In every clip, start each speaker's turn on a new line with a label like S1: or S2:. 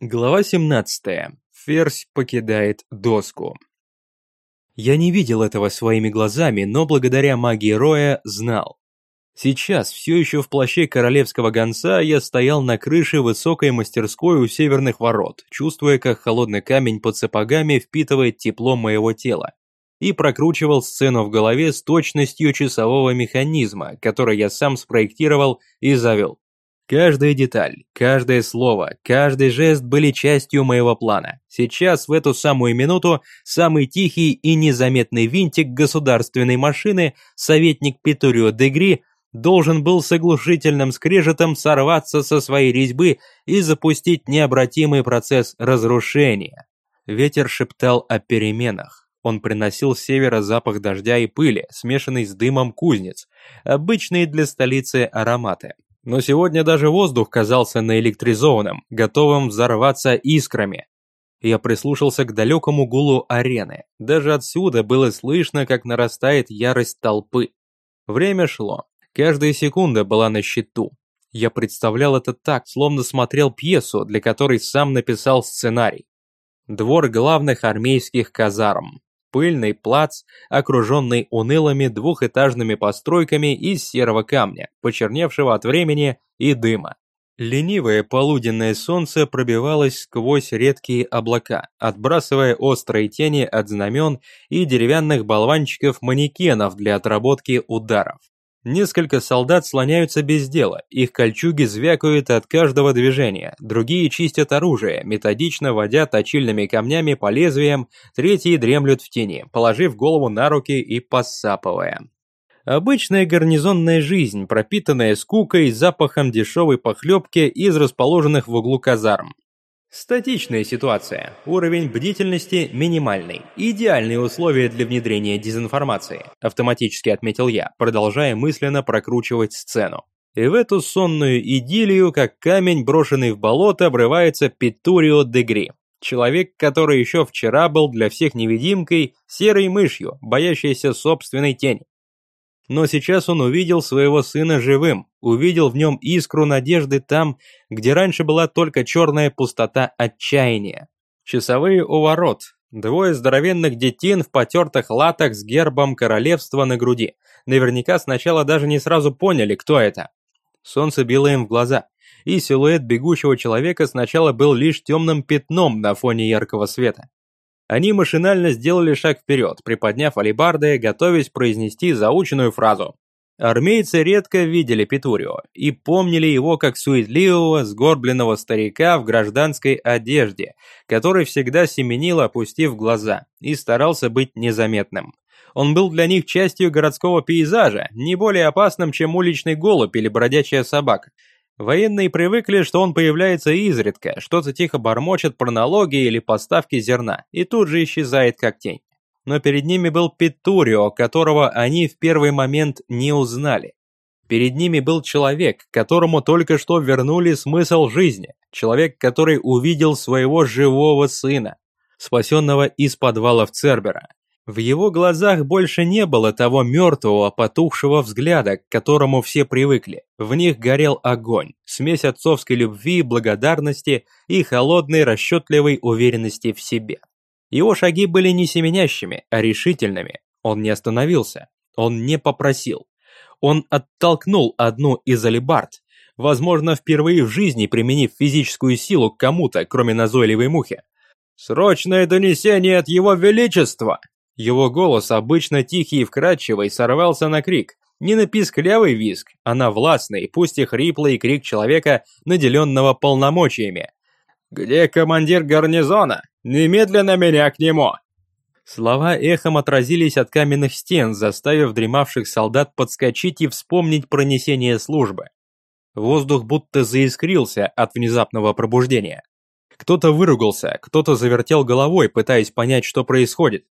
S1: Глава 17. Ферзь покидает доску. Я не видел этого своими глазами, но благодаря магии Роя знал. Сейчас, все еще в плаще королевского гонца, я стоял на крыше высокой мастерской у северных ворот, чувствуя, как холодный камень под сапогами впитывает тепло моего тела, и прокручивал сцену в голове с точностью часового механизма, который я сам спроектировал и завел. Каждая деталь, каждое слово, каждый жест были частью моего плана. Сейчас, в эту самую минуту, самый тихий и незаметный винтик государственной машины, советник Петурио Дегри, должен был с оглушительным скрежетом сорваться со своей резьбы и запустить необратимый процесс разрушения. Ветер шептал о переменах. Он приносил с севера запах дождя и пыли, смешанный с дымом кузнец, обычные для столицы ароматы. Но сегодня даже воздух казался наэлектризованным, готовым взорваться искрами. Я прислушался к далекому гулу арены. Даже отсюда было слышно, как нарастает ярость толпы. Время шло. Каждая секунда была на счету. Я представлял это так, словно смотрел пьесу, для которой сам написал сценарий. Двор главных армейских казарм пыльный плац, окруженный унылыми двухэтажными постройками из серого камня, почерневшего от времени и дыма. Ленивое полуденное солнце пробивалось сквозь редкие облака, отбрасывая острые тени от знамен и деревянных болванчиков-манекенов для отработки ударов. Несколько солдат слоняются без дела, их кольчуги звякают от каждого движения, другие чистят оружие, методично водя точильными камнями по лезвиям, третьи дремлют в тени, положив голову на руки и посапывая. Обычная гарнизонная жизнь, пропитанная скукой, запахом дешевой похлебки из расположенных в углу казарм. Статичная ситуация. Уровень бдительности минимальный. Идеальные условия для внедрения дезинформации, автоматически отметил я, продолжая мысленно прокручивать сцену. И в эту сонную идиллию, как камень, брошенный в болото, обрывается Петурио Дегри. Человек, который еще вчера был для всех невидимкой, серой мышью, боящейся собственной тени. Но сейчас он увидел своего сына живым, увидел в нем искру надежды там, где раньше была только черная пустота отчаяния. Часовые у ворот, двое здоровенных детин в потертых латах с гербом королевства на груди. Наверняка сначала даже не сразу поняли, кто это. Солнце било им в глаза, и силуэт бегущего человека сначала был лишь темным пятном на фоне яркого света. Они машинально сделали шаг вперед, приподняв алебарды, готовясь произнести заученную фразу. Армейцы редко видели Петурио и помнили его как суетливого, сгорбленного старика в гражданской одежде, который всегда семенил, опустив глаза, и старался быть незаметным. Он был для них частью городского пейзажа, не более опасным, чем уличный голубь или бродячая собака. Военные привыкли, что он появляется изредка, что-то тихо бормочет про налоги или поставки зерна, и тут же исчезает как тень. Но перед ними был Петурио, которого они в первый момент не узнали. Перед ними был человек, которому только что вернули смысл жизни, человек, который увидел своего живого сына, спасенного из подвалов Цербера, в его глазах больше не было того мертвого, потухшего взгляда, к которому все привыкли. В них горел огонь, смесь отцовской любви, благодарности и холодной, расчетливой уверенности в себе. Его шаги были не семенящими, а решительными. Он не остановился, он не попросил. Он оттолкнул одну из алибард, возможно, впервые в жизни применив физическую силу к кому-то, кроме назойливой мухи. «Срочное донесение от его величества!» Его голос, обычно тихий и вкрадчивый, сорвался на крик. Не на писклявый визг, а на властный, пусть и хриплый крик человека, наделенного полномочиями. «Где командир гарнизона? Немедленно меня к нему!» Слова эхом отразились от каменных стен, заставив дремавших солдат подскочить и вспомнить пронесение службы. Воздух будто заискрился от внезапного пробуждения. Кто-то выругался, кто-то завертел головой, пытаясь понять, что происходит.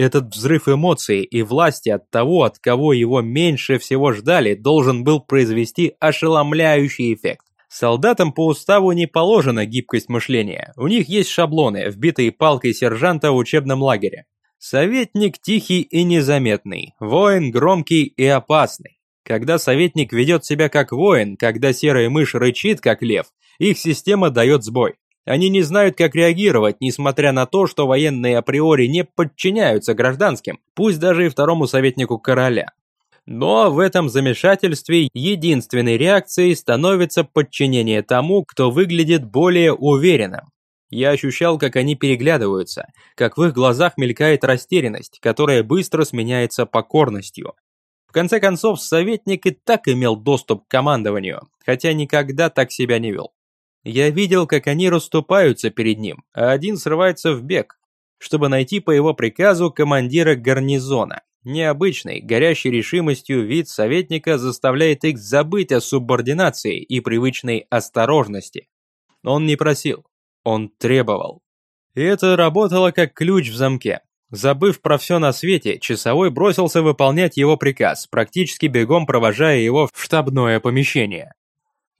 S1: Этот взрыв эмоций и власти от того, от кого его меньше всего ждали, должен был произвести ошеломляющий эффект. Солдатам по уставу не положена гибкость мышления, у них есть шаблоны, вбитые палкой сержанта в учебном лагере. Советник тихий и незаметный, воин громкий и опасный. Когда советник ведет себя как воин, когда серая мышь рычит как лев, их система дает сбой. Они не знают, как реагировать, несмотря на то, что военные априори не подчиняются гражданским, пусть даже и второму советнику короля. Но в этом замешательстве единственной реакцией становится подчинение тому, кто выглядит более уверенным. Я ощущал, как они переглядываются, как в их глазах мелькает растерянность, которая быстро сменяется покорностью. В конце концов, советник и так имел доступ к командованию, хотя никогда так себя не вел. Я видел, как они расступаются перед ним, а один срывается в бег, чтобы найти по его приказу командира гарнизона. Необычный, горящий решимостью вид советника заставляет их забыть о субординации и привычной осторожности. Он не просил, он требовал. И это работало как ключ в замке. Забыв про все на свете, часовой бросился выполнять его приказ, практически бегом провожая его в штабное помещение.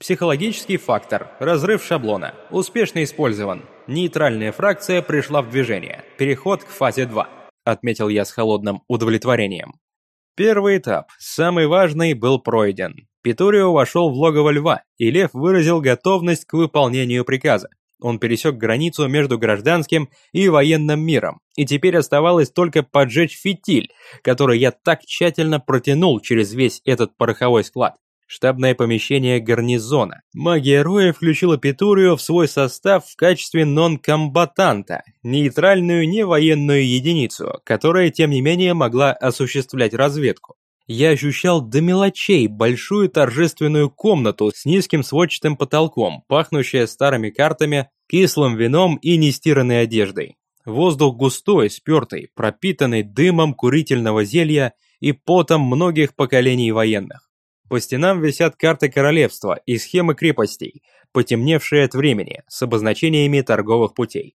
S1: Психологический фактор. Разрыв шаблона. Успешно использован. Нейтральная фракция пришла в движение. Переход к фазе 2. Отметил я с холодным удовлетворением. Первый этап, самый важный, был пройден. Питурио вошел в логово льва, и лев выразил готовность к выполнению приказа. Он пересек границу между гражданским и военным миром, и теперь оставалось только поджечь фитиль, который я так тщательно протянул через весь этот пороховой склад. Штабное помещение гарнизона. Магия Роя включила Петурию в свой состав в качестве нон-комбатанта, нейтральную невоенную единицу, которая, тем не менее, могла осуществлять разведку я ощущал до мелочей большую торжественную комнату с низким сводчатым потолком, пахнущая старыми картами, кислым вином и нестиранной одеждой. Воздух густой, спертый, пропитанный дымом курительного зелья и потом многих поколений военных. По стенам висят карты королевства и схемы крепостей, потемневшие от времени, с обозначениями торговых путей.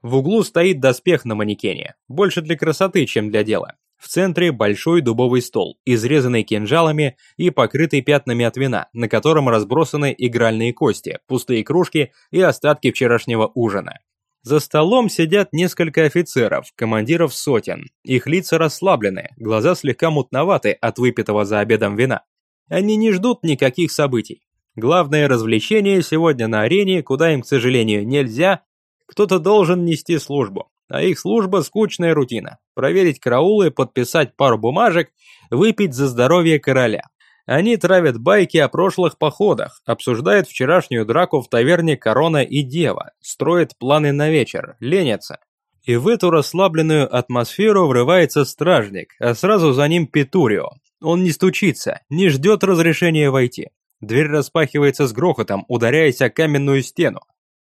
S1: В углу стоит доспех на манекене, больше для красоты, чем для дела. В центре большой дубовый стол, изрезанный кинжалами и покрытый пятнами от вина, на котором разбросаны игральные кости, пустые кружки и остатки вчерашнего ужина. За столом сидят несколько офицеров, командиров сотен. Их лица расслаблены, глаза слегка мутноваты от выпитого за обедом вина. Они не ждут никаких событий. Главное развлечение сегодня на арене, куда им, к сожалению, нельзя, кто-то должен нести службу а их служба – скучная рутина. Проверить караулы, подписать пару бумажек, выпить за здоровье короля. Они травят байки о прошлых походах, обсуждают вчерашнюю драку в таверне «Корона и Дева», строят планы на вечер, ленятся. И в эту расслабленную атмосферу врывается стражник, а сразу за ним Петурио. Он не стучится, не ждет разрешения войти. Дверь распахивается с грохотом, ударяясь о каменную стену.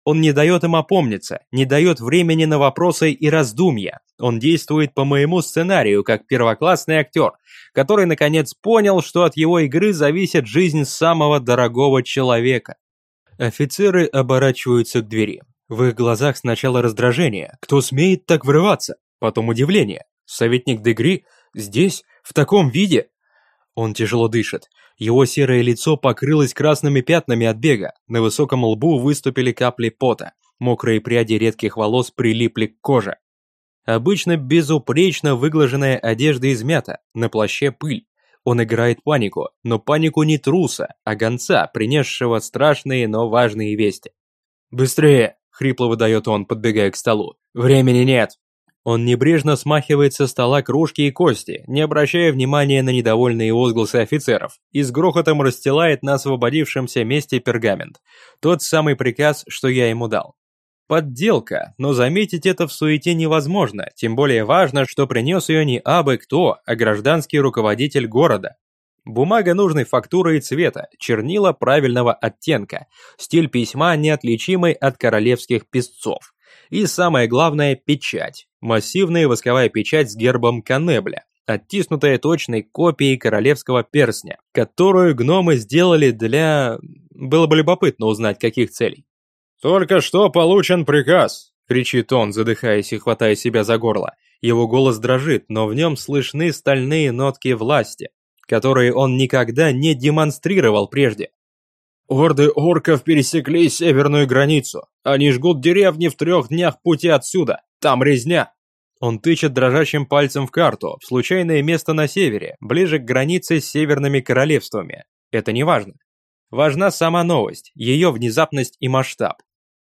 S1: Он не дает им опомниться, не дает времени на вопросы и раздумья. Он действует по моему сценарию, как первоклассный актер, который наконец понял, что от его игры зависит жизнь самого дорогого человека. Офицеры оборачиваются к двери. В их глазах сначала раздражение. Кто смеет так врываться? Потом удивление. Советник Дегри? Здесь? В таком виде? Он тяжело дышит. Его серое лицо покрылось красными пятнами от бега, на высоком лбу выступили капли пота, мокрые пряди редких волос прилипли к коже. Обычно безупречно выглаженная одежда измята, на плаще пыль. Он играет панику, но панику не труса, а гонца, принесшего страшные, но важные вести. «Быстрее!» — хрипло выдает он, подбегая к столу. «Времени нет!» Он небрежно смахивает со стола кружки и кости, не обращая внимания на недовольные возгласы офицеров, и с грохотом расстилает на освободившемся месте пергамент. Тот самый приказ, что я ему дал. Подделка, но заметить это в суете невозможно, тем более важно, что принес ее не абы кто, а гражданский руководитель города. Бумага нужной фактуры и цвета, чернила правильного оттенка, стиль письма неотличимый от королевских писцов. И самое главное – печать. Массивная восковая печать с гербом Канебля, оттиснутая точной копией королевского перстня, которую гномы сделали для... Было бы любопытно узнать, каких целей. «Только что получен приказ!» – кричит он, задыхаясь и хватая себя за горло. Его голос дрожит, но в нем слышны стальные нотки власти, которые он никогда не демонстрировал прежде. Орды орков пересекли северную границу. Они жгут деревни в трех днях пути отсюда. Там резня. Он тычет дрожащим пальцем в карту, в случайное место на севере, ближе к границе с северными королевствами. Это не важно. Важна сама новость, ее внезапность и масштаб.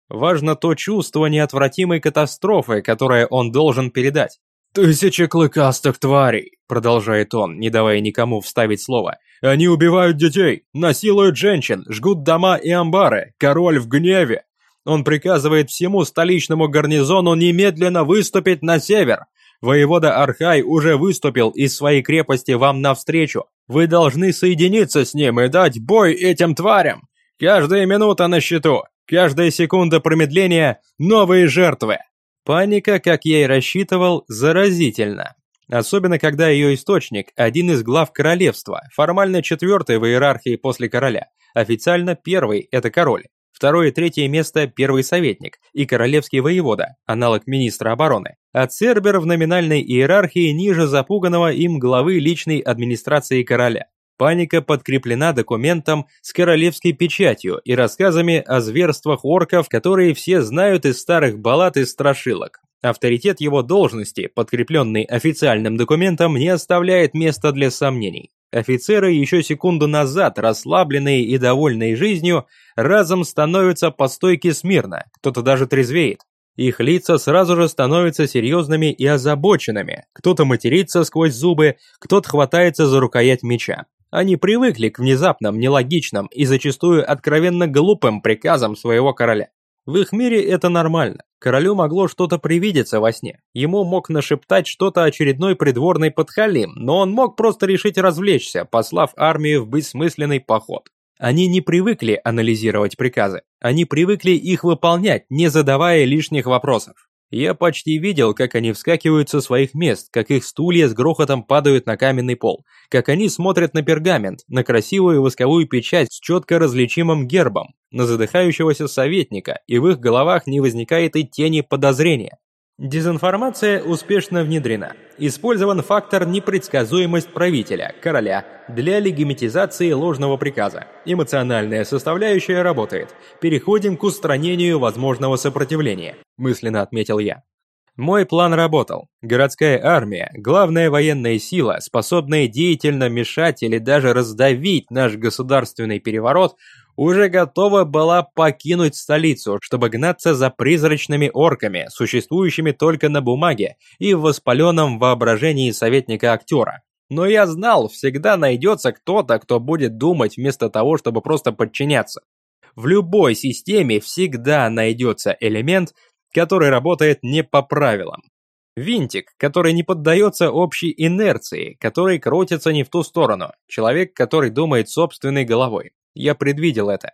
S1: Важно то чувство неотвратимой катастрофы, которое он должен передать. «Тысячи клыкастых тварей!» – продолжает он, не давая никому вставить слово. «Они убивают детей, насилуют женщин, жгут дома и амбары. Король в гневе. Он приказывает всему столичному гарнизону немедленно выступить на север. Воевода Архай уже выступил из своей крепости вам навстречу. Вы должны соединиться с ним и дать бой этим тварям. Каждая минута на счету, каждая секунда промедления – новые жертвы. Паника, как я и рассчитывал, заразительна. Особенно, когда ее источник – один из глав королевства, формально четвертый в иерархии после короля. Официально первый – это король. Второе и третье место – первый советник и королевский воевода, аналог министра обороны. А Цербер в номинальной иерархии ниже запуганного им главы личной администрации короля. Паника подкреплена документом с королевской печатью и рассказами о зверствах орков, которые все знают из старых баллад и страшилок. Авторитет его должности, подкрепленный официальным документом, не оставляет места для сомнений. Офицеры, еще секунду назад расслабленные и довольные жизнью, разом становятся по стойке смирно, кто-то даже трезвеет. Их лица сразу же становятся серьезными и озабоченными, кто-то матерится сквозь зубы, кто-то хватается за рукоять меча. Они привыкли к внезапным, нелогичным и зачастую откровенно глупым приказам своего короля. В их мире это нормально. Королю могло что-то привидеться во сне. Ему мог нашептать что-то очередной придворный подхалим, но он мог просто решить развлечься, послав армию в бессмысленный поход. Они не привыкли анализировать приказы. Они привыкли их выполнять, не задавая лишних вопросов. Я почти видел, как они вскакивают со своих мест, как их стулья с грохотом падают на каменный пол, как они смотрят на пергамент, на красивую восковую печать с четко различимым гербом, на задыхающегося советника, и в их головах не возникает и тени подозрения. Дезинформация успешно внедрена. Использован фактор непредсказуемость правителя, короля, для легимитизации ложного приказа. Эмоциональная составляющая работает. Переходим к устранению возможного сопротивления, мысленно отметил я. Мой план работал. Городская армия, главная военная сила, способная деятельно мешать или даже раздавить наш государственный переворот, уже готова была покинуть столицу, чтобы гнаться за призрачными орками, существующими только на бумаге и в воспаленном воображении советника-актера. Но я знал, всегда найдется кто-то, кто будет думать вместо того, чтобы просто подчиняться. В любой системе всегда найдется элемент, который работает не по правилам. Винтик, который не поддается общей инерции, который крутится не в ту сторону. Человек, который думает собственной головой. Я предвидел это.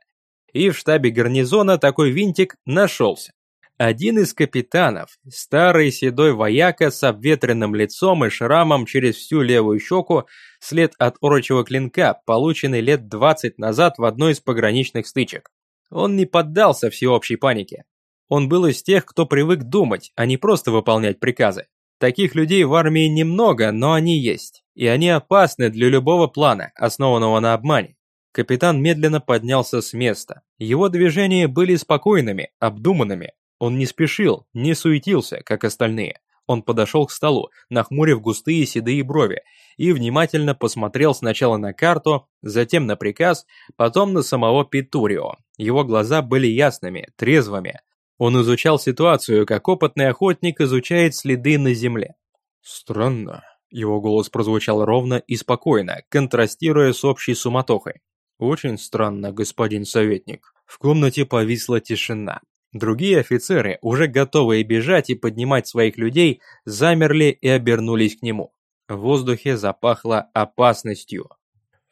S1: И в штабе гарнизона такой винтик нашелся. Один из капитанов, старый седой вояка с обветренным лицом и шрамом через всю левую щеку, след от орочего клинка, полученный лет 20 назад в одной из пограничных стычек. Он не поддался всеобщей панике. Он был из тех, кто привык думать, а не просто выполнять приказы. Таких людей в армии немного, но они есть. И они опасны для любого плана, основанного на обмане. Капитан медленно поднялся с места. Его движения были спокойными, обдуманными. Он не спешил, не суетился, как остальные. Он подошел к столу, нахмурив густые седые брови, и внимательно посмотрел сначала на карту, затем на приказ, потом на самого Питурио. Его глаза были ясными, трезвыми. Он изучал ситуацию, как опытный охотник изучает следы на земле. «Странно», — его голос прозвучал ровно и спокойно, контрастируя с общей суматохой. «Очень странно, господин советник». В комнате повисла тишина. Другие офицеры, уже готовые бежать и поднимать своих людей, замерли и обернулись к нему. В воздухе запахло опасностью.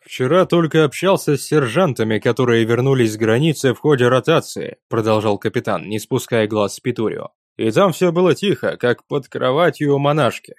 S1: «Вчера только общался с сержантами, которые вернулись с границы в ходе ротации», продолжал капитан, не спуская глаз с Питурио. «И там все было тихо, как под кроватью у монашки.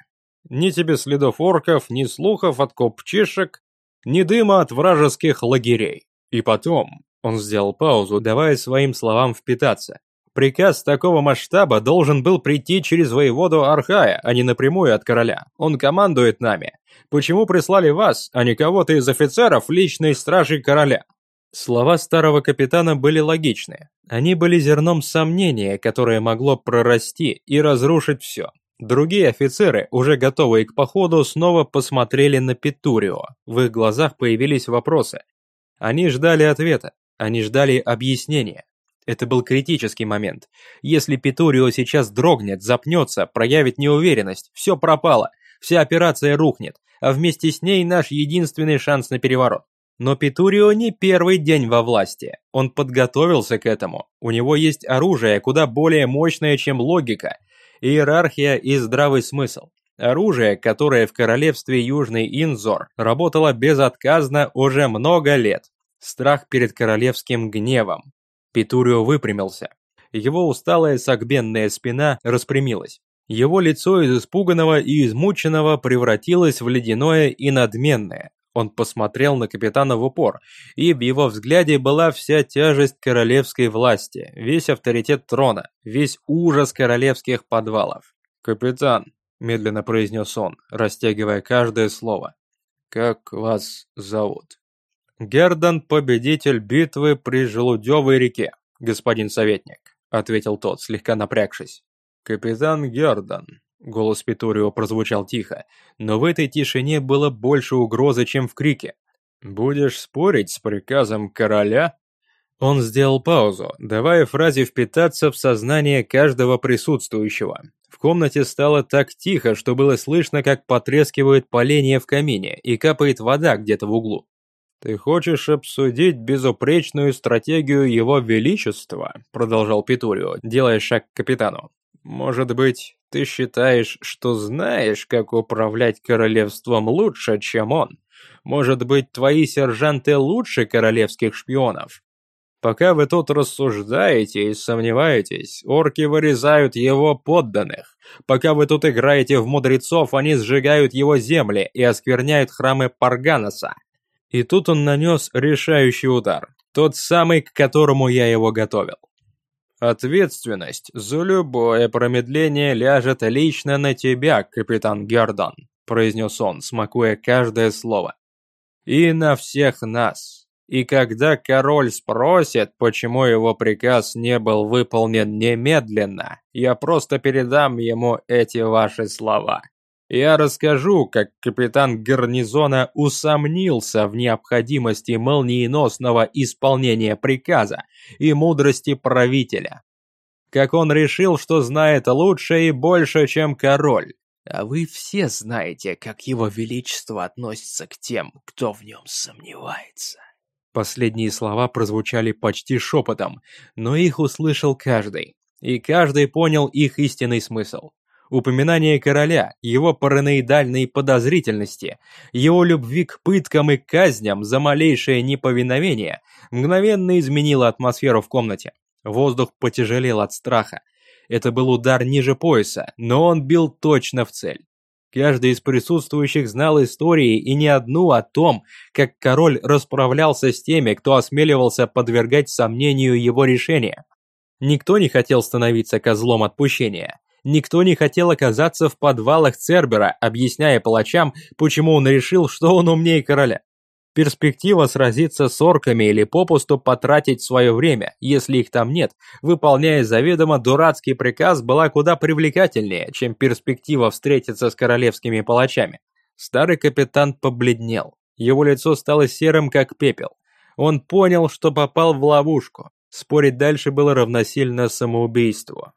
S1: Ни тебе следов орков, ни слухов от копчишек, ни дыма от вражеских лагерей. И потом, он сделал паузу, давая своим словам впитаться. Приказ такого масштаба должен был прийти через воеводу Архая, а не напрямую от короля. Он командует нами. Почему прислали вас, а не кого-то из офицеров личной стражи короля? Слова старого капитана были логичны. Они были зерном сомнения, которое могло прорасти и разрушить все. Другие офицеры, уже готовые к походу, снова посмотрели на Петурио. В их глазах появились вопросы. Они ждали ответа, они ждали объяснения. Это был критический момент. Если Питурио сейчас дрогнет, запнется, проявит неуверенность, все пропало, вся операция рухнет, а вместе с ней наш единственный шанс на переворот. Но Питурио не первый день во власти. Он подготовился к этому. У него есть оружие, куда более мощное, чем логика, иерархия и здравый смысл. Оружие, которое в королевстве Южный Инзор работало безотказно уже много лет. Страх перед королевским гневом. Питурио выпрямился. Его усталая согбенная спина распрямилась. Его лицо из испуганного и измученного превратилось в ледяное и надменное. Он посмотрел на капитана в упор, и в его взгляде была вся тяжесть королевской власти, весь авторитет трона, весь ужас королевских подвалов. «Капитан», – медленно произнес он, растягивая каждое слово, – «как вас зовут?» «Гердан – победитель битвы при Желудевой реке, господин советник», – ответил тот, слегка напрягшись. «Капитан Гердан», Голос Питурио прозвучал тихо, но в этой тишине было больше угрозы, чем в крике. «Будешь спорить с приказом короля?» Он сделал паузу, давая фразе впитаться в сознание каждого присутствующего. В комнате стало так тихо, что было слышно, как потрескивают поленья в камине и капает вода где-то в углу. «Ты хочешь обсудить безупречную стратегию его величества?» продолжал Питурио, делая шаг к капитану. «Может быть, ты считаешь, что знаешь, как управлять королевством лучше, чем он? Может быть, твои сержанты лучше королевских шпионов? Пока вы тут рассуждаете и сомневаетесь, орки вырезают его подданных. Пока вы тут играете в мудрецов, они сжигают его земли и оскверняют храмы Парганоса. И тут он нанес решающий удар, тот самый, к которому я его готовил. Ответственность за любое промедление ляжет лично на тебя, капитан Гердон, произнес он, смакуя каждое слово. И на всех нас. И когда король спросит, почему его приказ не был выполнен немедленно, я просто передам ему эти ваши слова. Я расскажу, как капитан гарнизона усомнился в необходимости молниеносного исполнения приказа и мудрости правителя. Как он решил, что знает лучше и больше, чем король. А вы все знаете, как его величество относится к тем, кто в нем сомневается. Последние слова прозвучали почти шепотом, но их услышал каждый, и каждый понял их истинный смысл. Упоминание короля, его параноидальной подозрительности, его любви к пыткам и казням за малейшее неповиновение мгновенно изменило атмосферу в комнате. Воздух потяжелел от страха. Это был удар ниже пояса, но он бил точно в цель. Каждый из присутствующих знал истории и не одну о том, как король расправлялся с теми, кто осмеливался подвергать сомнению его решения. Никто не хотел становиться козлом отпущения. Никто не хотел оказаться в подвалах Цербера, объясняя палачам, почему он решил, что он умнее короля. Перспектива сразиться с орками или попусту потратить свое время, если их там нет, выполняя заведомо дурацкий приказ, была куда привлекательнее, чем перспектива встретиться с королевскими палачами. Старый капитан побледнел. Его лицо стало серым, как пепел. Он понял, что попал в ловушку. Спорить дальше было равносильно самоубийству.